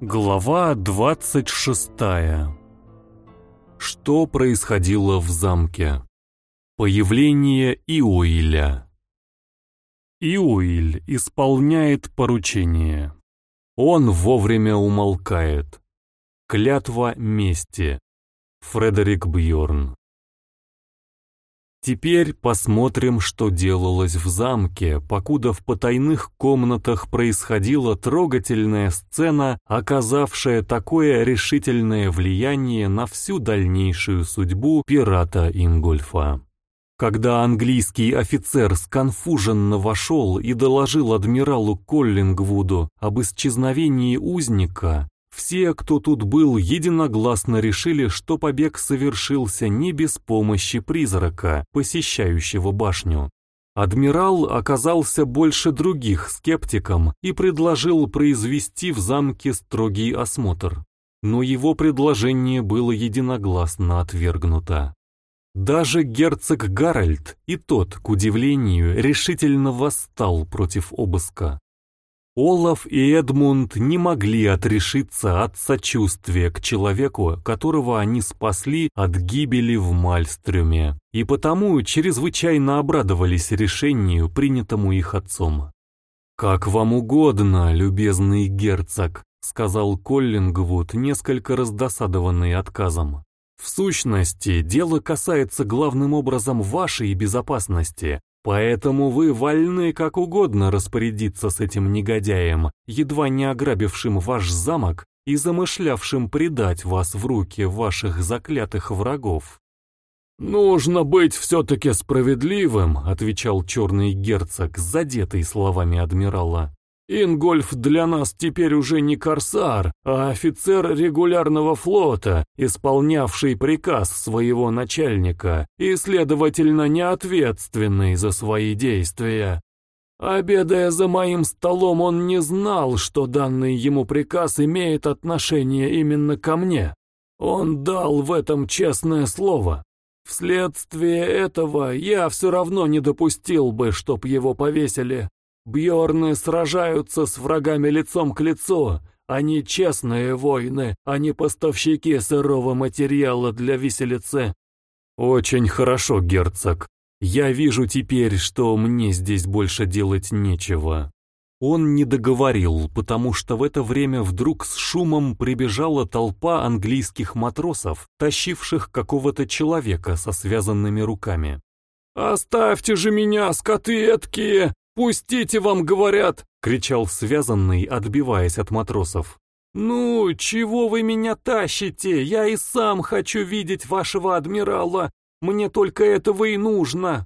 Глава 26. Что происходило в замке? Появление Иоиля. Иоиль исполняет поручение. Он вовремя умолкает. Клятва мести. Фредерик Бьорн. Теперь посмотрим, что делалось в замке, покуда в потайных комнатах происходила трогательная сцена, оказавшая такое решительное влияние на всю дальнейшую судьбу пирата Ингольфа. Когда английский офицер сконфуженно вошел и доложил адмиралу Коллингвуду об исчезновении узника, все, кто тут был, единогласно решили, что побег совершился не без помощи призрака, посещающего башню. Адмирал оказался больше других скептиком и предложил произвести в замке строгий осмотр. Но его предложение было единогласно отвергнуто. Даже герцог Гарольд и тот, к удивлению, решительно восстал против обыска. Олаф и Эдмунд не могли отрешиться от сочувствия к человеку, которого они спасли от гибели в Мальстрюме, и потому чрезвычайно обрадовались решению, принятому их отцом. «Как вам угодно, любезный герцог», — сказал Коллингвуд, несколько раздосадованный отказом. «В сущности, дело касается главным образом вашей безопасности, Поэтому вы вольны как угодно распорядиться с этим негодяем, едва не ограбившим ваш замок и замышлявшим предать вас в руки ваших заклятых врагов. «Нужно быть все-таки справедливым», — отвечал черный герцог, задетый словами адмирала. Ингольф для нас теперь уже не корсар, а офицер регулярного флота, исполнявший приказ своего начальника и, следовательно, не ответственный за свои действия. Обедая за моим столом, он не знал, что данный ему приказ имеет отношение именно ко мне. Он дал в этом честное слово. Вследствие этого я все равно не допустил бы, чтоб его повесили. Бьорны сражаются с врагами лицом к лицу. Они честные воины, а не поставщики сырого материала для виселицы. Очень хорошо, герцог. Я вижу теперь, что мне здесь больше делать нечего. Он не договорил, потому что в это время вдруг с шумом прибежала толпа английских матросов, тащивших какого-то человека со связанными руками. «Оставьте же меня, скоты эткие! «Пустите, вам говорят!» — кричал связанный, отбиваясь от матросов. «Ну, чего вы меня тащите? Я и сам хочу видеть вашего адмирала. Мне только этого и нужно».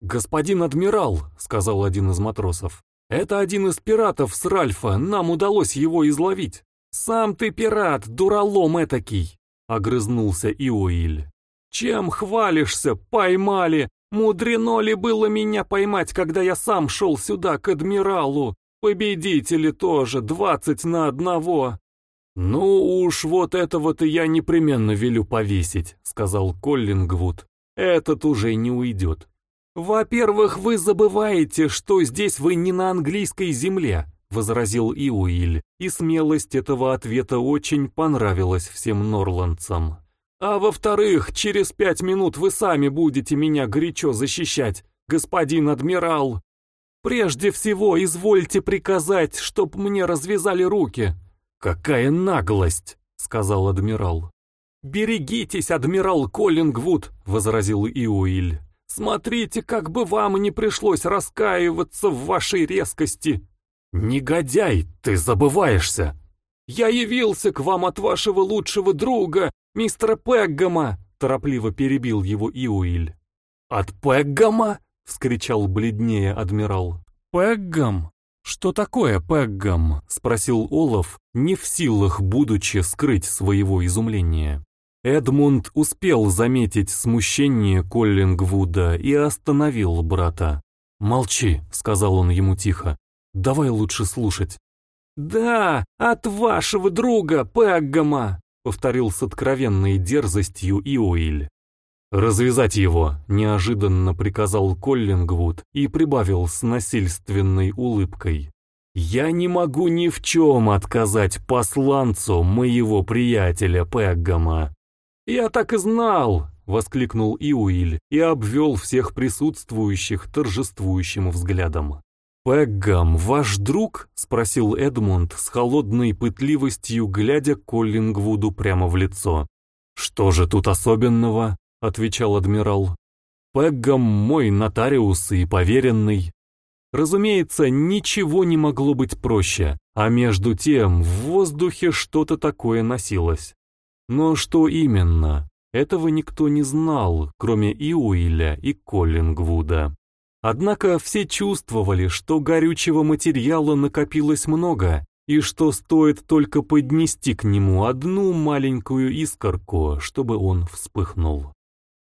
«Господин адмирал», — сказал один из матросов, — «это один из пиратов с Ральфа, нам удалось его изловить». «Сам ты пират, дуралом этакий», — огрызнулся Иоиль. «Чем хвалишься? Поймали! Мудрено ли было меня поймать, когда я сам шел сюда, к адмиралу? Победители тоже, двадцать на одного. Ну уж вот этого-то я непременно велю повесить, сказал Коллингвуд. Этот уже не уйдет. Во-первых, вы забываете, что здесь вы не на английской земле, возразил Иуиль, и смелость этого ответа очень понравилась всем норландцам. А во-вторых, через пять минут вы сами будете меня горячо защищать, господин адмирал. Прежде всего, извольте приказать, чтоб мне развязали руки. Какая наглость, сказал адмирал. «Берегитесь, адмирал Коллингвуд», — возразил Иуиль. «Смотрите, как бы вам не пришлось раскаиваться в вашей резкости». «Негодяй, ты забываешься!» «Я явился к вам от вашего лучшего друга, мистера Пеггама!» — торопливо перебил его Иуиль. «От Пеггама?» — вскричал бледнее адмирал. «Пеггам? Что такое Пеггам?» — спросил Олаф, не в силах, будучи, скрыть своего изумления. Эдмунд успел заметить смущение Коллингвуда и остановил брата. «Молчи», — сказал он ему тихо, — «давай лучше слушать». «Да, от вашего друга Пеггама», повторил с откровенной дерзостью Иоиль. «Развязать его!» — неожиданно приказал Коллингвуд и прибавил с насильственной улыбкой. «Я не могу ни в чем отказать посланцу моего приятеля Пеггама». «Я так и знал!» — воскликнул Иуиль и обвел всех присутствующих торжествующим взглядом. «Пеггам, ваш друг?» — спросил Эдмунд с холодной пытливостью, глядя Коллингвуду прямо в лицо. «Что же тут особенного?» — отвечал адмирал. «Пеггам мой нотариус и поверенный». Разумеется, ничего не могло быть проще, а между тем в воздухе что-то такое носилось. Но что именно, этого никто не знал, кроме Иуиля и Коллингвуда. Однако все чувствовали, что горючего материала накопилось много, и что стоит только поднести к нему одну маленькую искорку, чтобы он вспыхнул.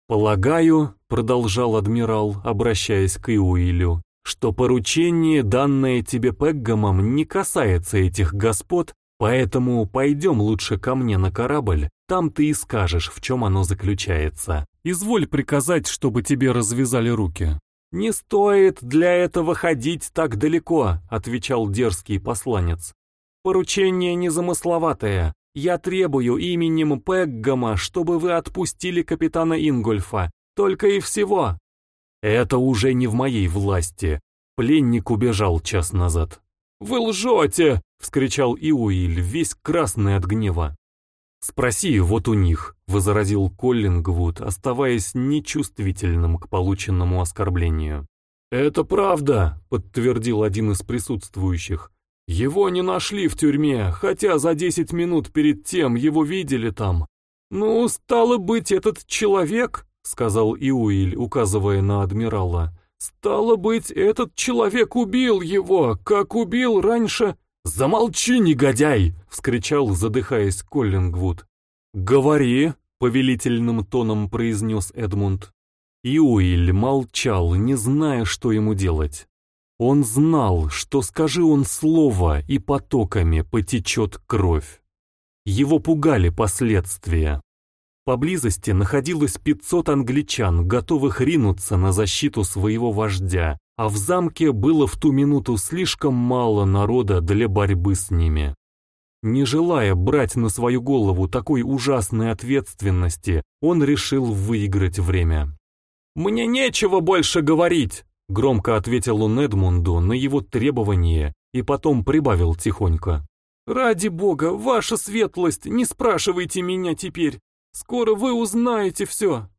«Полагаю», — продолжал адмирал, обращаясь к Иуилю, «что поручение, данное тебе Пеггамом, не касается этих господ, поэтому пойдем лучше ко мне на корабль, там ты и скажешь, в чем оно заключается. Изволь приказать, чтобы тебе развязали руки». «Не стоит для этого ходить так далеко», — отвечал дерзкий посланец. Поручение незамысловатое. Я требую именем Пеггама, чтобы вы отпустили капитана Ингольфа. Только и всего. Это уже не в моей власти. Пленник убежал час назад. «Вы лжете!» — вскричал Иуиль, весь красный от гнева. «Спроси вот у них», — возразил Коллингвуд, оставаясь нечувствительным к полученному оскорблению. «Это правда», — подтвердил один из присутствующих. Его не нашли в тюрьме, хотя за десять минут перед тем его видели там. «Ну, стало быть, этот человек», — сказал Иуиль, указывая на адмирала, «стало быть, этот человек убил его, как убил раньше...» «Замолчи, негодяй!» — вскричал, задыхаясь Коллингвуд. «Говори!» — повелительным тоном произнес Эдмунд. Иуиль молчал, не зная, что ему делать. Он знал, что скажи он слово, и потоками потечет кровь. Его пугали последствия. Поблизости находилось 500 англичан, готовых ринуться на защиту своего вождя, а в замке было в ту минуту слишком мало народа для борьбы с ними. Не желая брать на свою голову такой ужасной ответственности, он решил выиграть время. «Мне нечего больше говорить!» Громко ответил он Эдмунду на его требование и потом прибавил тихонько. «Ради бога, ваша светлость, не спрашивайте меня теперь. Скоро вы узнаете все».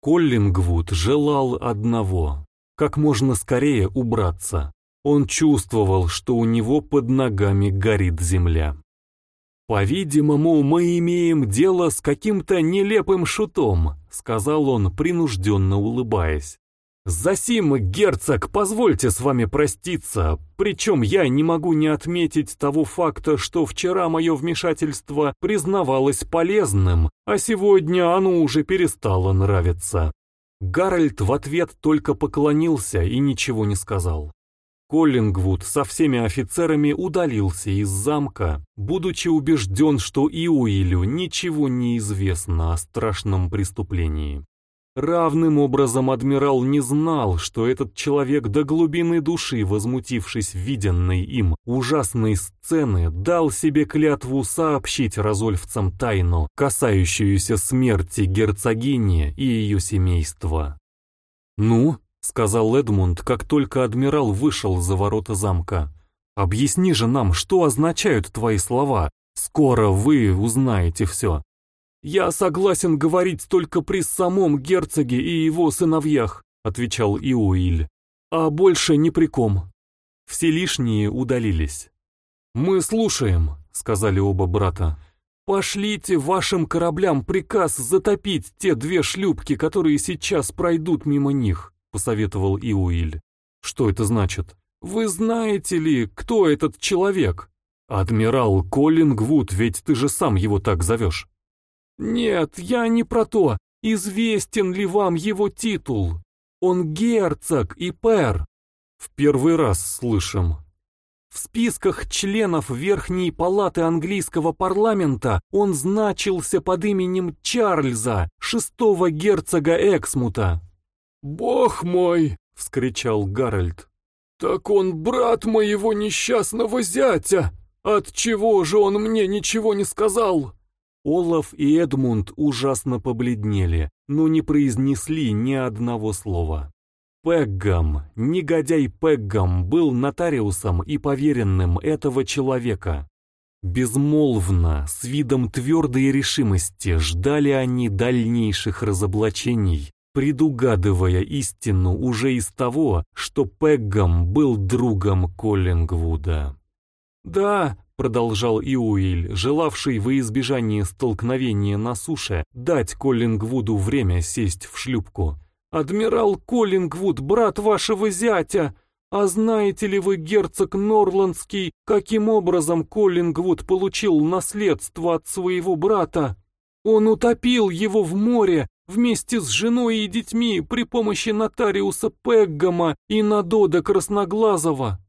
Коллингвуд желал одного — как можно скорее убраться. Он чувствовал, что у него под ногами горит земля. «По-видимому, мы имеем дело с каким-то нелепым шутом», — сказал он, принужденно улыбаясь. «Засим, герцог, позвольте с вами проститься, причем я не могу не отметить того факта, что вчера мое вмешательство признавалось полезным, а сегодня оно уже перестало нравиться». Гарольд в ответ только поклонился и ничего не сказал. Коллингвуд со всеми офицерами удалился из замка, будучи убежден, что Иуилю ничего не известно о страшном преступлении. Равным образом адмирал не знал, что этот человек до глубины души, возмутившись виденной им ужасной сцены, дал себе клятву сообщить разольфцам тайну, касающуюся смерти герцогини и ее семейства. «Ну», — сказал Эдмунд, как только адмирал вышел за ворота замка, — «объясни же нам, что означают твои слова. Скоро вы узнаете все». «Я согласен говорить только при самом герцоге и его сыновьях», отвечал Иоиль, «а больше ни при ком». Все лишние удалились. «Мы слушаем», — сказали оба брата. «Пошлите вашим кораблям приказ затопить те две шлюпки, которые сейчас пройдут мимо них», — посоветовал Иуиль. «Что это значит? Вы знаете ли, кто этот человек?» «Адмирал Коллингвуд, ведь ты же сам его так зовешь». «Нет, я не про то. Известен ли вам его титул? Он герцог и пэр». «В первый раз слышим». В списках членов Верхней Палаты английского парламента он значился под именем Чарльза, шестого герцога Эксмута. «Бог мой!» — вскричал Гарольд. «Так он брат моего несчастного зятя! Отчего же он мне ничего не сказал?» Олаф и Эдмунд ужасно побледнели, но не произнесли ни одного слова. Пеггам, негодяй Пеггам, был нотариусом и поверенным этого человека. Безмолвно, с видом твердой решимости, ждали они дальнейших разоблачений, предугадывая истину уже из того, что Пеггам был другом Коллингвуда. «Да», — продолжал Иуиль, желавший во избежание столкновения на суше дать Коллингвуду время сесть в шлюпку, «адмирал Коллингвуд, брат вашего зятя, а знаете ли вы, герцог Норландский, каким образом Коллингвуд получил наследство от своего брата? Он утопил его в море вместе с женой и детьми при помощи нотариуса Пеггама и Надода Красноглазого.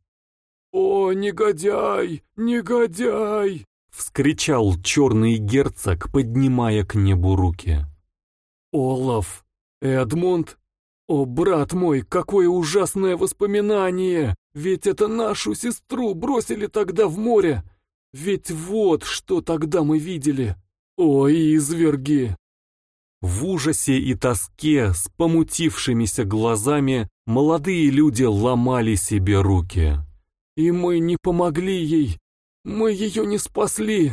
«О, негодяй, негодяй!» — вскричал черный герцог, поднимая к небу руки. «Олаф, Эдмунд, «О, брат мой, какое ужасное воспоминание! Ведь это нашу сестру бросили тогда в море! Ведь вот что тогда мы видели! О, изверги!» В ужасе и тоске, с помутившимися глазами, молодые люди ломали себе руки. «И мы не помогли ей! Мы ее не спасли!»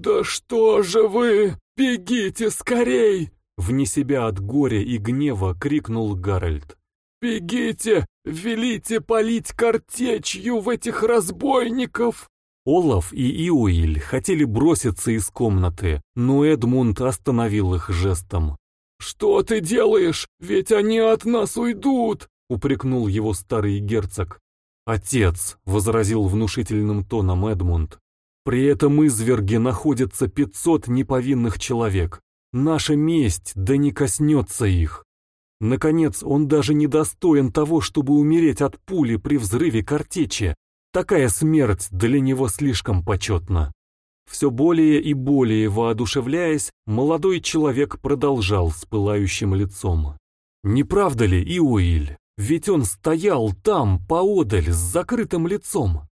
«Да что же вы! Бегите скорей!» Вне себя от горя и гнева крикнул Гарольд. «Бегите! Велите полить картечью в этих разбойников!» Олаф и Иуиль хотели броситься из комнаты, но Эдмунд остановил их жестом. «Что ты делаешь? Ведь они от нас уйдут!» — упрекнул его старый герцог. «Отец», — возразил внушительным тоном Эдмунд, — «при этом изверге находится пятьсот неповинных человек. Наша месть да не коснется их. Наконец, он даже не достоин того, чтобы умереть от пули при взрыве картечи. Такая смерть для него слишком почетна. Все более и более воодушевляясь, молодой человек продолжал с пылающим лицом. «Не правда ли, Иоиль? Ведь он стоял там, поодаль, с закрытым лицом.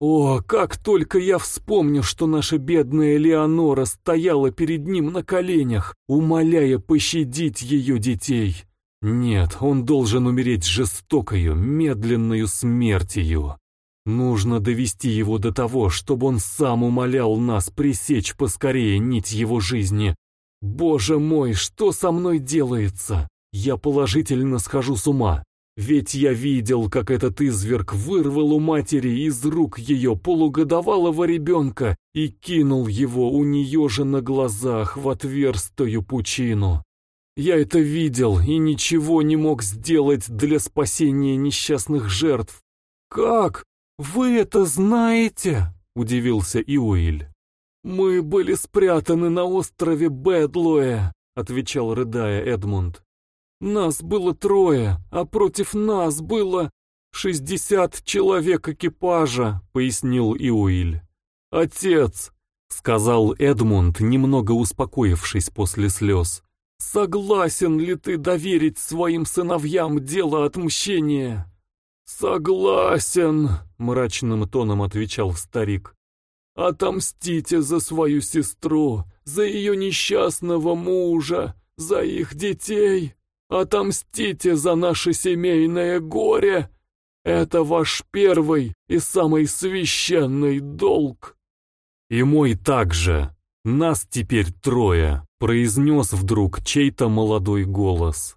О, как только я вспомню, что наша бедная Леонора стояла перед ним на коленях, умоляя пощадить ее детей. Нет, он должен умереть жестокою, медленную смертью. Нужно довести его до того, чтобы он сам умолял нас пресечь поскорее нить его жизни. Боже мой, что со мной делается? Я положительно схожу с ума. Ведь я видел, как этот изверг вырвал у матери из рук ее полугодовалого ребенка и кинул его у нее же на глазах в отверстую пучину. Я это видел и ничего не мог сделать для спасения несчастных жертв. «Как? Вы это знаете?» — удивился Иуиль. «Мы были спрятаны на острове Бэдлоэ», — отвечал рыдая Эдмунд. Нас было трое, а против нас было шестьдесят человек экипажа, пояснил Иуиль. Отец, сказал Эдмунд, немного успокоившись после слез. Согласен ли ты доверить своим сыновьям дело отмщения? Согласен, мрачным тоном отвечал старик. Отомстите за свою сестру, за ее несчастного мужа, за их детей. Отомстите за наше семейное горе! Это ваш первый и самый священный долг!» «И мой также! Нас теперь трое!» — произнес вдруг чей-то молодой голос.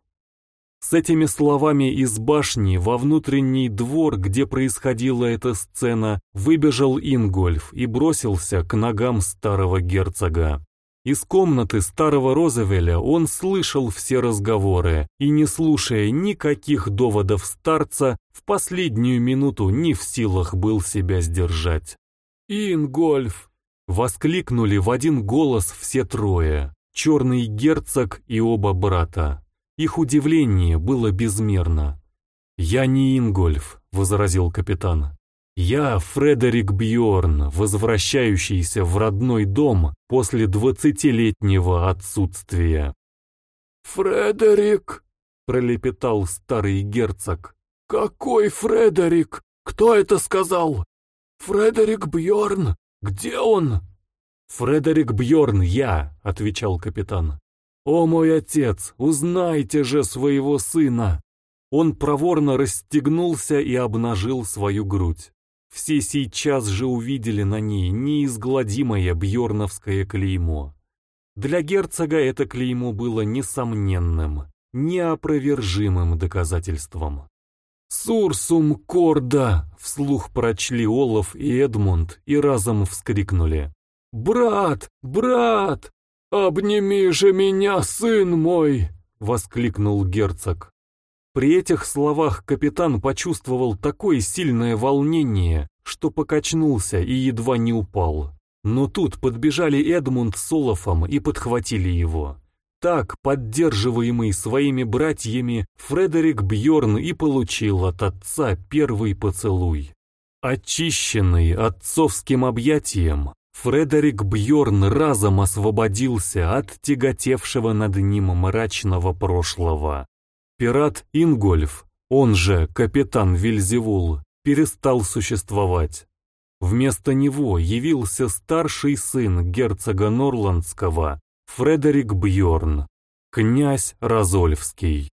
С этими словами из башни во внутренний двор, где происходила эта сцена, выбежал Ингольф и бросился к ногам старого герцога. Из комнаты старого Розовеля он слышал все разговоры и, не слушая никаких доводов старца, в последнюю минуту не в силах был себя сдержать. «Ингольф!» — воскликнули в один голос все трое, черный герцог и оба брата. Их удивление было безмерно. «Я не Ингольф», — возразил капитан. Я Фредерик Бьорн, возвращающийся в родной дом после двадцатилетнего отсутствия. «Фредерик!» — пролепетал старый герцог. «Какой Фредерик? Кто это сказал?» «Фредерик Бьорн! Где он?» «Фредерик Бьорн, я», — отвечал капитан. «О мой отец, узнайте же своего сына!» Он проворно расстегнулся и обнажил свою грудь. Все сейчас же увидели на ней неизгладимое бьорновское клеймо. Для герцога это клеймо было несомненным, неопровержимым доказательством. «Сурсум корда!» — вслух прочли Олаф и Эдмунд и разом вскрикнули. «Брат! Брат! Обними же меня, сын мой!» — воскликнул герцог. При этих словах капитан почувствовал такое сильное волнение, что покачнулся и едва не упал. Но тут подбежали Эдмунд с Олафом и подхватили его. Так, поддерживаемый своими братьями, Фредерик Бьорн и получил от отца первый поцелуй. Очищенный отцовским объятием, Фредерик Бьорн разом освободился от тяготевшего над ним мрачного прошлого. Пират Ингольф, он же капитан Вильзевул, перестал существовать. Вместо него явился старший сын герцога Норландского, Фредерик Бьорн, князь Розольфский.